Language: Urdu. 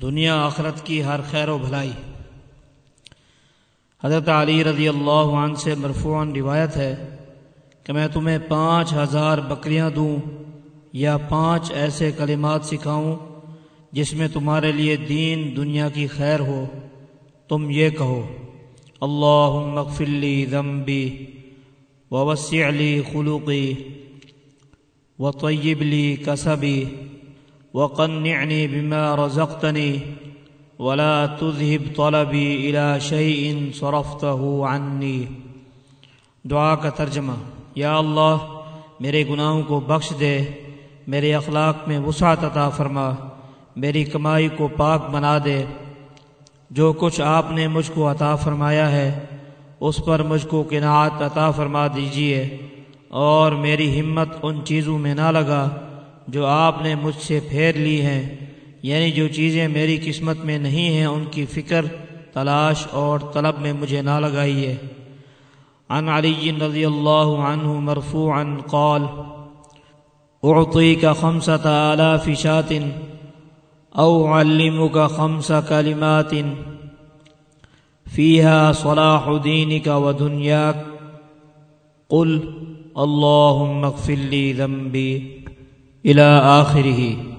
دنیا آخرت کی ہر خیر و بھلائی حضرت علی رضی اللہ عنہ سے مرفوعاً روایت ہے کہ میں تمہیں پانچ ہزار بکریاں دوں یا پانچ ایسے کلمات سکھاؤں جس میں تمہارے لیے دین دنیا کی خیر ہو۔ تم یہ کہو اللہ مغفلی ذنبی ووسع لی خلوقی و لی کسبی وقنعني بما رزقتني ولا تذهب طلبي إلى شيء صرفته عني. دعا کا ترجمہ، یا اللہ، میرے گناہوں کو بخش دے، میرے اخلاق میں وسعت عطا فرما، میری کمائی کو پاک بنا دے۔ جو کچھ آپ نے مجھ کو عطا فرمایا ہے، اس پر مجھ کو قناعت عطا فرما دیجیے اور میری ہمت ان چیزوں میں نہ لگا جو آپ نے مجھ سے پھیر لی ہیں یعنی جو چیزیں میری قسمت میں نہیں ہیں، ان کی فکر، تلاش اور طلب میں مجھے نہ لگائیے عن علی رضی اللہ عنہ مرفوعا قال اعطيك خمسة آلاف شات او علمك خمس كلمات فيها صلاح دينك ودنياك قل اللهم اغفر لي ذنبي إلى آخره.